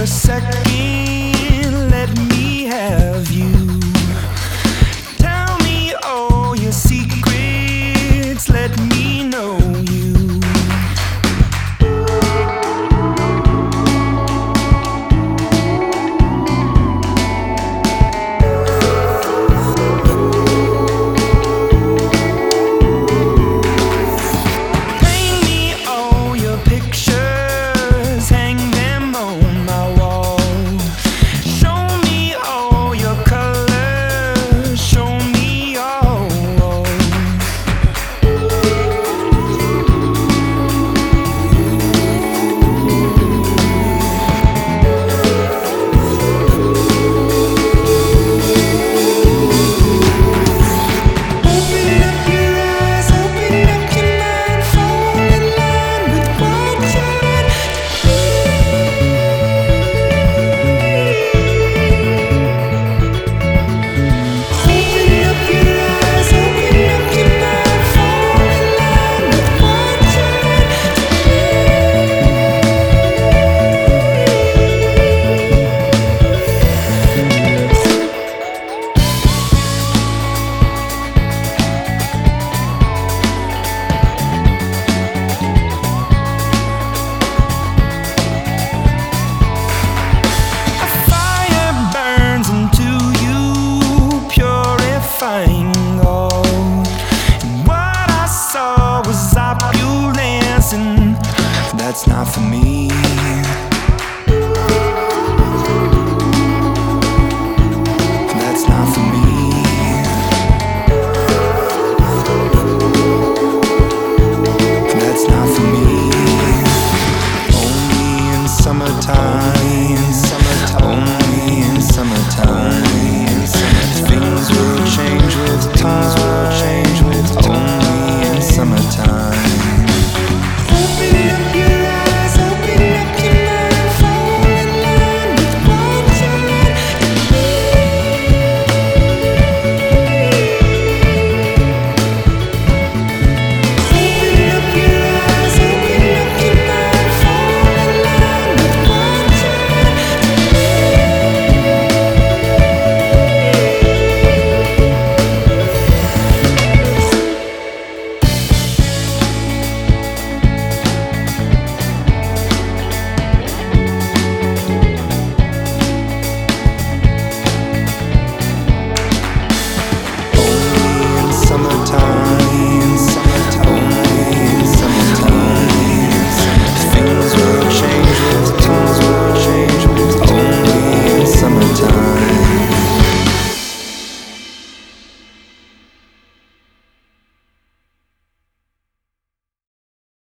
a second find gold. And what I saw was opulence, and that's not for me.